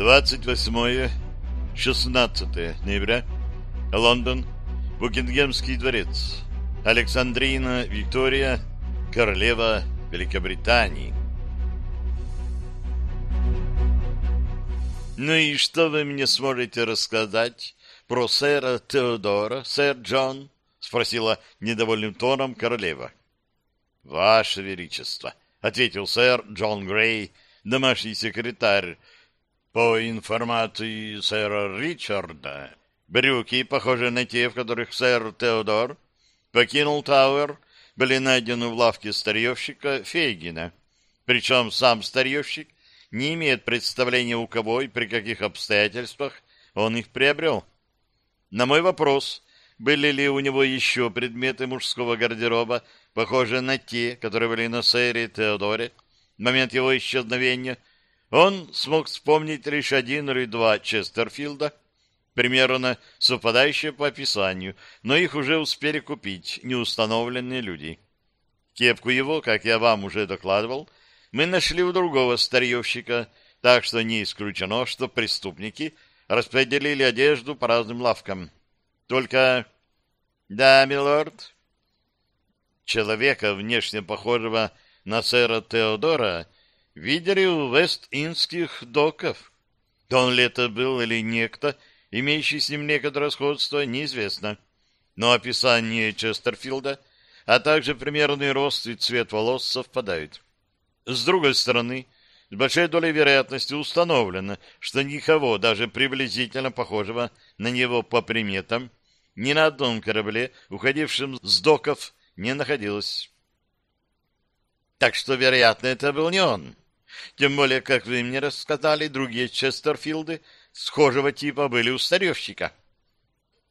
28-16 ноября. Лондон. Букингемский дворец. Александрина Виктория, королева Великобритании. Ну и что вы мне сможете рассказать про сэра Теодора, сэр Джон? Спросила недовольным тоном королева. Ваше Величество, ответил сэр Джон Грей, домашний секретарь, по информации сэра Ричарда, брюки, похожие на те, в которых сэр Теодор покинул Тауэр, были найдены в лавке старьевщика Фейгина. Причем сам старьевщик не имеет представления у кого и при каких обстоятельствах он их приобрел. На мой вопрос, были ли у него еще предметы мужского гардероба, похожие на те, которые были на сэре Теодоре, в момент его исчезновения, он смог вспомнить лишь один или два Честерфилда, примерно совпадающие по описанию, но их уже успели купить неустановленные люди. Кепку его, как я вам уже докладывал, мы нашли у другого старьевщика, так что не исключено, что преступники распределили одежду по разным лавкам. Только... Да, милорд? Человека, внешне похожего на сэра Теодора, видели у Вест-Индских доков. Он ли это был или некто, имеющий с ним некоторое сходство, неизвестно. Но описание Честерфилда, а также примерный рост и цвет волос совпадают. С другой стороны, с большой долей вероятности установлено, что никого, даже приблизительно похожего на него по приметам, ни на одном корабле, уходившем с доков, не находилось. Так что, вероятно, это был не он. Тем более, как вы мне рассказали, другие Честерфилды схожего типа были у старевщика.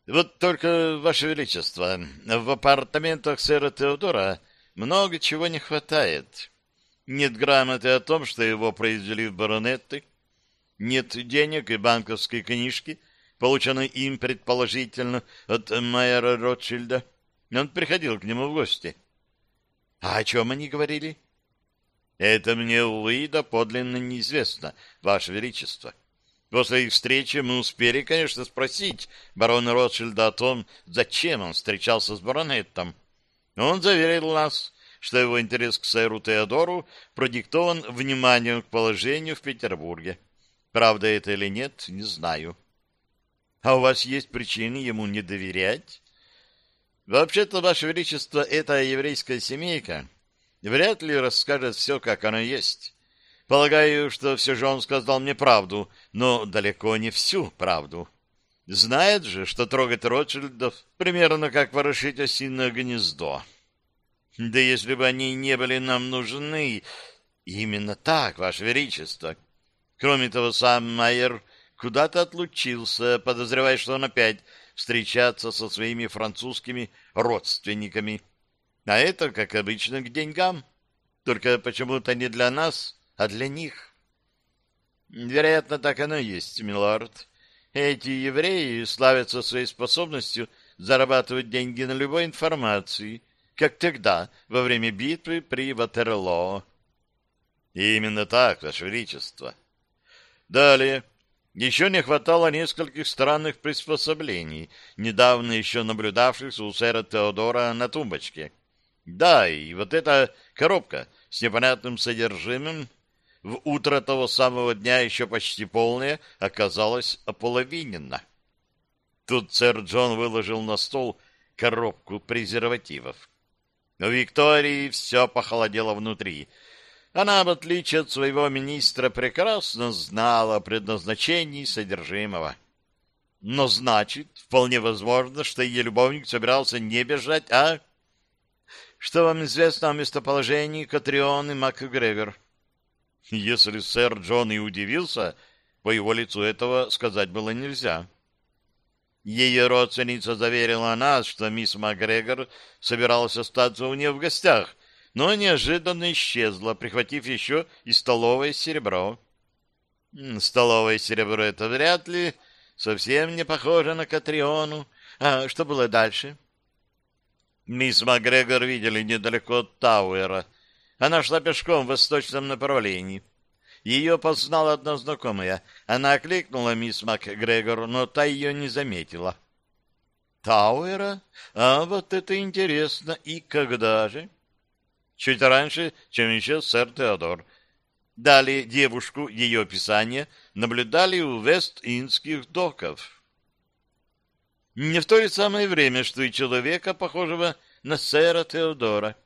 Вот только, Ваше Величество, в апартаментах сэра Теодора много чего не хватает. Нет грамоты о том, что его произвели в баронетты, нет денег и банковской книжки, полученной им, предположительно, от Майера Ротшильда. Он приходил к нему в гости. А о чем они говорили? — это мне, увы, подлинно неизвестно, Ваше Величество. После их встречи мы успели, конечно, спросить барона Ротшильда о том, зачем он встречался с баронетом. Он заверил нас, что его интерес к сэру Теодору продиктован вниманием к положению в Петербурге. Правда это или нет, не знаю. А у вас есть причины ему не доверять? Вообще-то, Ваше Величество, эта еврейская семейка вряд ли расскажет все, как оно есть. Полагаю, что все же он сказал мне правду, но далеко не всю правду. Знает же, что трогать Ротшильдов примерно как ворошить осиное гнездо. Да если бы они не были нам нужны... Именно так, Ваше Величество. Кроме того, сам Майер куда-то отлучился, подозревая, что он опять встречается со своими французскими родственниками. А это, как обычно, к деньгам. Только почему-то не для нас, а для них. Вероятно, так оно и есть, милорд. Эти евреи славятся своей способностью зарабатывать деньги на любой информации, как тогда, во время битвы при Ватерлоо. Именно так, Ваше Величество. Далее. Еще не хватало нескольких странных приспособлений, недавно еще наблюдавшихся у сэра Теодора на тумбочке. Да, и вот эта коробка с непонятным содержимым в утро того самого дня еще почти полная оказалась ополовинена. Тут сэр Джон выложил на стол коробку презервативов. У Виктории все похолодело внутри. Она, в отличие от своего министра, прекрасно знала о предназначении содержимого. Но значит, вполне возможно, что ее любовник собирался не бежать, а что вам известно о местоположении Катрион и МакГрегор? Если сэр Джон и удивился, по его лицу этого сказать было нельзя. Ее родственница заверила нас, что мисс МакГрегор собиралась остаться у нее в гостях, но неожиданно исчезла, прихватив еще и столовое серебро. Столовое серебро — это вряд ли совсем не похоже на Катриону. А что было дальше? — Мисс Макгрегор видели недалеко от Тауэра. Она шла пешком в восточном направлении. Ее познала одна знакомая. Она окликнула мисс МакГрегор, но та ее не заметила. Тауэра? А вот это интересно. И когда же? Чуть раньше, чем исчез сэр Теодор. Дали девушку ее описание, наблюдали у Вест-Индских доков. Не в то ли самое время, что и человека, похожего на сэра Теодора.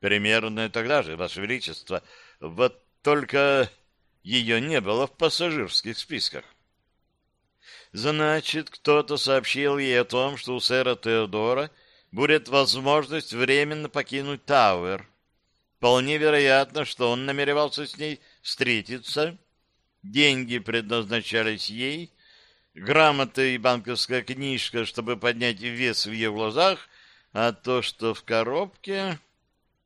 Примерно тогда же, Ваше Величество. Вот только ее не было в пассажирских списках. Значит, кто-то сообщил ей о том, что у сэра Теодора будет возможность временно покинуть Тауэр. Вполне вероятно, что он намеревался с ней встретиться. Деньги предназначались ей, грамота и банковская книжка, чтобы поднять вес в ее глазах, а то, что в коробке...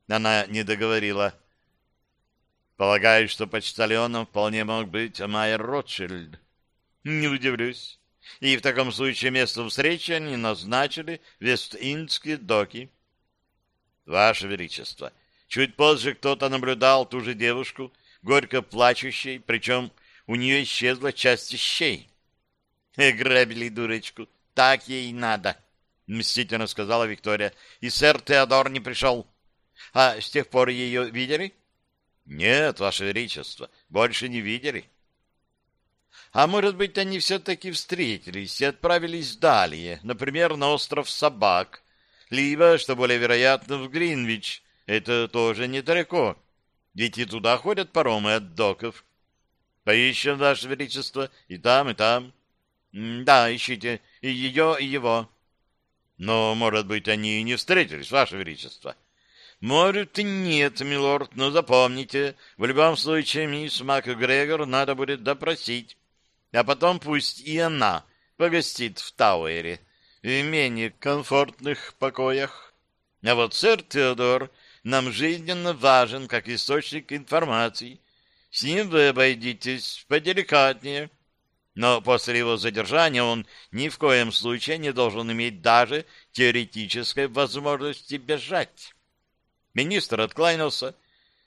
Она не договорила. Полагаю, что почтальоном вполне мог быть Майер Ротшильд. Не удивлюсь. И в таком случае место встречи они назначили Вест-Индские доки. Ваше Величество, чуть позже кто-то наблюдал ту же девушку, горько плачущей, причем у нее исчезла часть вещей. Грабили дурочку. Так ей надо, — мстительно сказала Виктория. И сэр Теодор не пришел. А с тех пор ее видели? Нет, Ваше Величество, больше не видели. А может быть, они все-таки встретились и отправились далее, например, на остров Собак, либо, что более вероятно, в Гринвич. Это тоже недалеко, ведь и туда ходят паромы от доков. Поищем, Ваше Величество, и там, и там. Да, ищите и ее, и его. Но, может быть, они и не встретились, Ваше Величество. Может, нет, милорд, но запомните, в любом случае мисс МакГрегор надо будет допросить а потом пусть и она погостит в Тауэре, в менее комфортных покоях. А вот сэр Теодор нам жизненно важен как источник информации. С ним вы обойдитесь поделикатнее. Но после его задержания он ни в коем случае не должен иметь даже теоретической возможности бежать. Министр откланялся,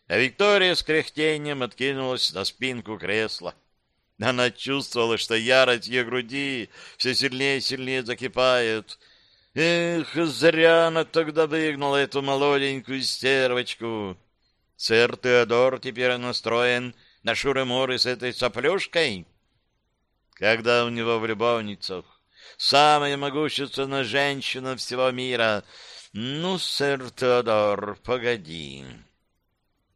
а Виктория с кряхтением откинулась на спинку кресла. Она чувствовала, что ярость ее груди все сильнее и сильнее закипает. Эх, зря она тогда выгнала эту молоденькую стервочку. Сэр Теодор теперь настроен на шуры-муры с этой соплюшкой. Когда у него в любовницах самая могущественная женщина всего мира. Ну, сэр Теодор, погоди.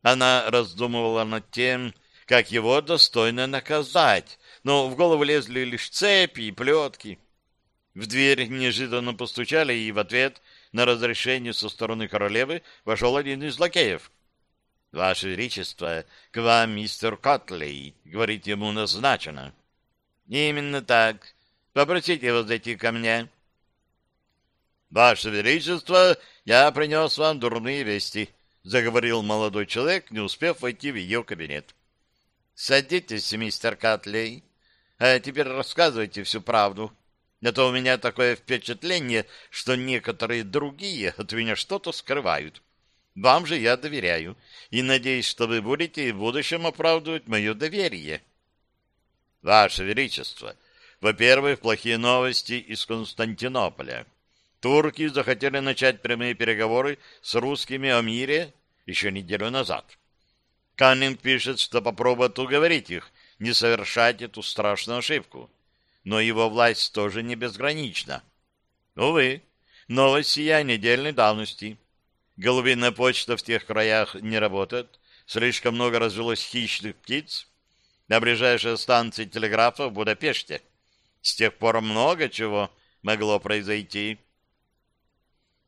Она раздумывала над тем, как его достойно наказать, но в голову лезли лишь цепи и плетки. В дверь неожиданно постучали, и в ответ на разрешение со стороны королевы вошел один из лакеев. — Ваше Величество, к вам мистер Котлей, — говорит ему назначено. — Именно так. Попросите его зайти ко мне. — Ваше Величество, я принес вам дурные вести, — заговорил молодой человек, не успев войти в ее кабинет. Садитесь, мистер Катлей. А теперь рассказывайте всю правду. А то у меня такое впечатление, что некоторые другие от меня что-то скрывают. Вам же я доверяю, и надеюсь, что вы будете в будущем оправдывать мое доверие. Ваше Величество, во-первых, плохие новости из Константинополя. Турки захотели начать прямые переговоры с русскими о мире еще неделю назад. Каннинг пишет, что попробует уговорить их не совершать эту страшную ошибку. Но его власть тоже не безгранична. Увы, новость сия недельной давности. Голубиная почта в тех краях не работает, слишком много развелось хищных птиц. На ближайшей станции телеграфа в Будапеште. С тех пор много чего могло произойти.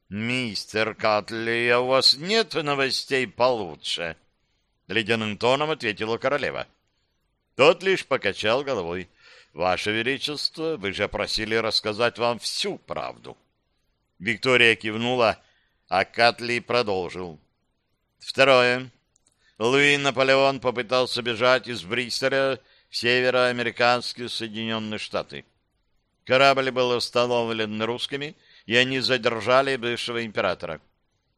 «Мистер Катли, а у вас нет новостей получше?» ледяным тоном ответила королева. Тот лишь покачал головой. «Ваше Величество, вы же просили рассказать вам всю правду». Виктория кивнула, а Катли продолжил. Второе. Луи Наполеон попытался бежать из Бристоля в североамериканские Соединенные Штаты. Корабль был установлен русскими, и они задержали бывшего императора.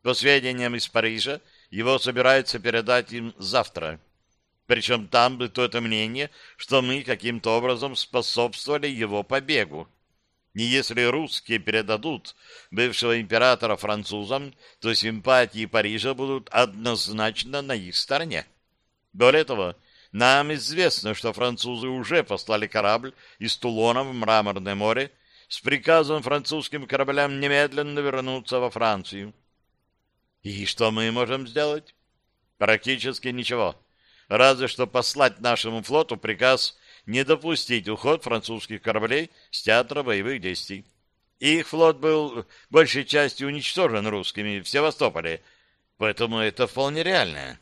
По сведениям из Парижа, его собираются передать им завтра. Причем там бы то-то мнение, что мы каким-то образом способствовали его побегу. И если русские передадут бывшего императора французам, то симпатии Парижа будут однозначно на их стороне. Более того, нам известно, что французы уже послали корабль из Тулона в Мраморное море с приказом французским кораблям немедленно вернуться во Францию. И что мы можем сделать? Практически ничего. Разве что послать нашему флоту приказ не допустить уход французских кораблей с театра боевых действий. Их флот был большей частью уничтожен русскими в Севастополе, поэтому это вполне реально.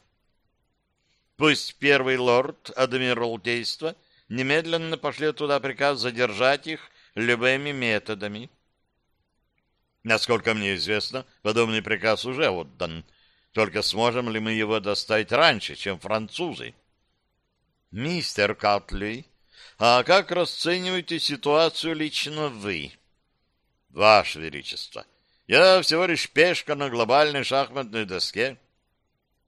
Пусть первый лорд Адмиралтейства немедленно пошлет туда приказ задержать их любыми методами. Насколько мне известно, подобный приказ уже отдан. Только сможем ли мы его достать раньше, чем французы? Мистер Катли, а как расцениваете ситуацию лично вы? Ваше Величество, я всего лишь пешка на глобальной шахматной доске.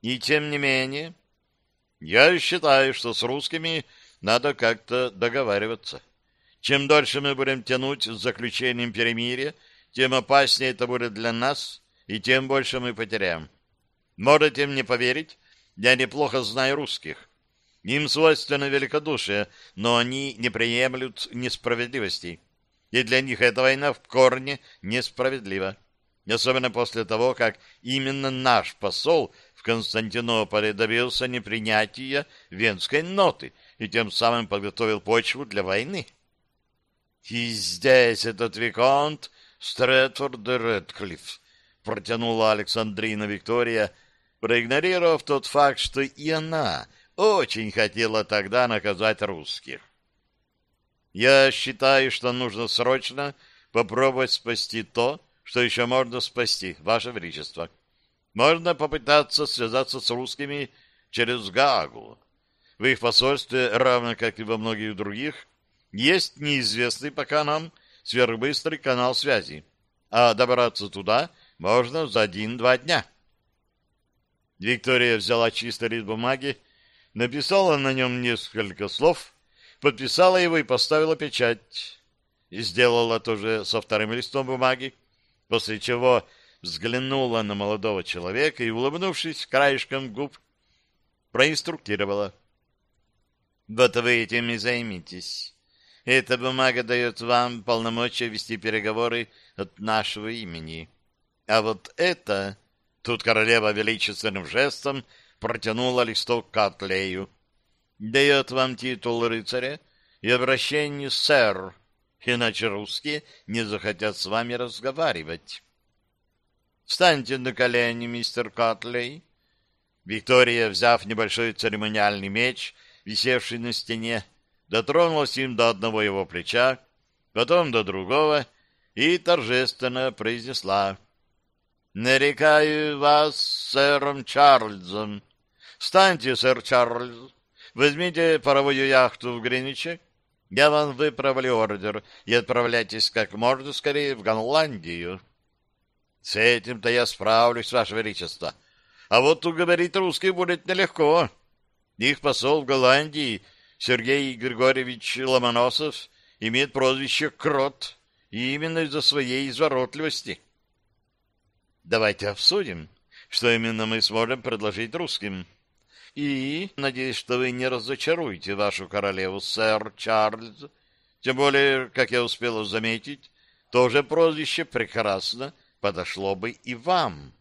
И тем не менее, я считаю, что с русскими надо как-то договариваться. Чем дольше мы будем тянуть с заключением перемирия, тем опаснее это будет для нас, и тем больше мы потеряем. Можете мне поверить, я неплохо знаю русских. Им свойственно великодушие, но они не приемлют несправедливости. И для них эта война в корне несправедлива. Особенно после того, как именно наш посол в Константинополе добился непринятия венской ноты и тем самым подготовил почву для войны. И здесь этот Виконт Стрэдфорд де Редклифф, протянула Александрина Виктория, проигнорировав тот факт, что и она очень хотела тогда наказать русских. Я считаю, что нужно срочно попробовать спасти то, что еще можно спасти, Ваше Величество. Можно попытаться связаться с русскими через Гаагу. В их посольстве, равно как и во многих других, есть неизвестный пока нам сверхбыстрый канал связи, а добраться туда можно за один-два дня. Виктория взяла чистый лист бумаги, написала на нем несколько слов, подписала его и поставила печать. И сделала то же со вторым листом бумаги, после чего взглянула на молодого человека и, улыбнувшись краешком губ, проинструктировала. «Вот вы этим и займитесь. Эта бумага дает вам полномочия вести переговоры от нашего имени. А вот это...» Тут королева величественным жестом протянула листок Катлею. «Дает вам титул рыцаря и обращение «сэр», иначе русские не захотят с вами разговаривать». «Встаньте на колени, мистер Катлей». Виктория, взяв небольшой церемониальный меч, висевший на стене, дотронулась им до одного его плеча, потом до другого и торжественно произнесла «Нарекаю вас сэром Чарльзом. Встаньте, сэр Чарльз, возьмите паровую яхту в Гринвиче, я вам выправлю ордер и отправляйтесь как можно скорее в Голландию». «С этим-то я справлюсь, Ваше Величество. А вот уговорить русских будет нелегко. Их посол в Голландии Сергей Григорьевич Ломоносов имеет прозвище Крот, и именно из-за своей изворотливости. Давайте обсудим, что именно мы сможем предложить русским. И надеюсь, что вы не разочаруете вашу королеву, сэр Чарльз. Тем более, как я успел заметить, тоже прозвище прекрасно подошло бы и вам.